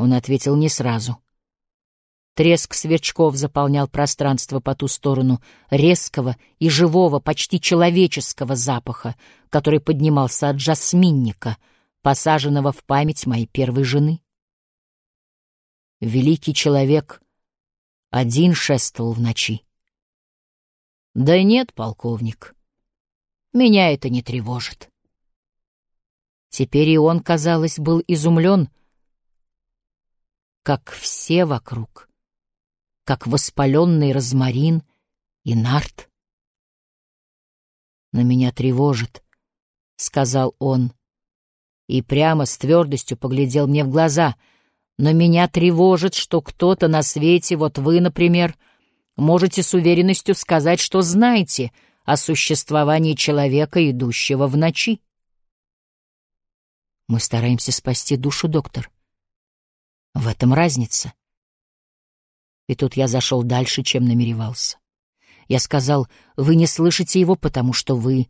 Он ответил не сразу. Треск сверчков заполнял пространство по ту сторону резкого и живого, почти человеческого запаха, который поднимался от жасминника, посаженного в память моей первой жены. Великий человек один шествовал в ночи. Да нет, полковник, меня это не тревожит. Теперь и он, казалось, был изумлен, как все вокруг, как воспаленный розмарин и нарт. «На меня тревожит», — сказал он, и прямо с твердостью поглядел мне в глаза — но меня тревожит, что кто-то на свете, вот вы, например, можете с уверенностью сказать, что знаете о существовании человека, идущего в ночи. Мы стараемся спасти душу, доктор. В этом разница. И тут я зашел дальше, чем намеревался. Я сказал, вы не слышите его, потому что вы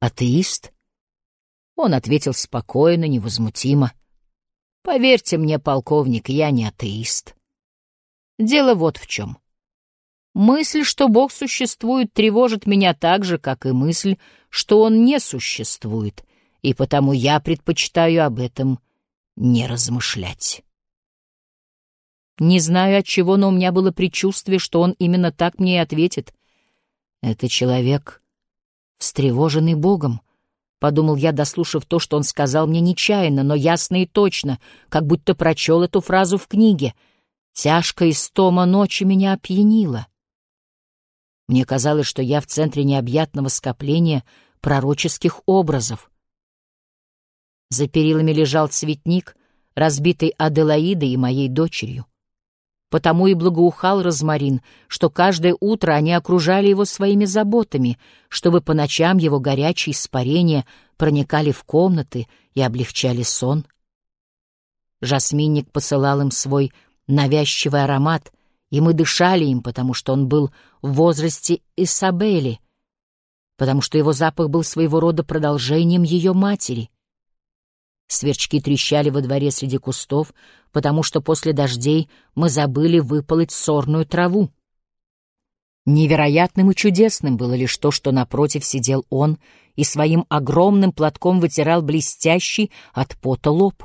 атеист? Он ответил спокойно, невозмутимо. Поверьте мне, полковник, я не атеист. Дело вот в чем. Мысль, что Бог существует, тревожит меня так же, как и мысль, что Он не существует, и потому я предпочитаю об этом не размышлять. Не знаю от чего, но у меня было предчувствие, что он именно так мне и ответит. Это человек, встревоженный Богом, Подумал я, дослушав то, что он сказал мне нечаянно, но ясно и точно, как будто прочел эту фразу в книге. Тяжкая истома ночи меня опьянила. Мне казалось, что я в центре необъятного скопления пророческих образов. За перилами лежал цветник, разбитый Аделаидой и моей дочерью. Потому и благоухал розмарин, что каждое утро они окружали его своими заботами, чтобы по ночам его горячие испарения проникали в комнаты и облегчали сон. Жасминник посылал им свой навязчивый аромат, и мы дышали им, потому что он был в возрасте Исабели, потому что его запах был своего рода продолжением ее матери. Сверчки трещали во дворе среди кустов, потому что после дождей мы забыли выполоть сорную траву. Невероятным и чудесным было лишь то, что напротив сидел он и своим огромным платком вытирал блестящий от пота лоб.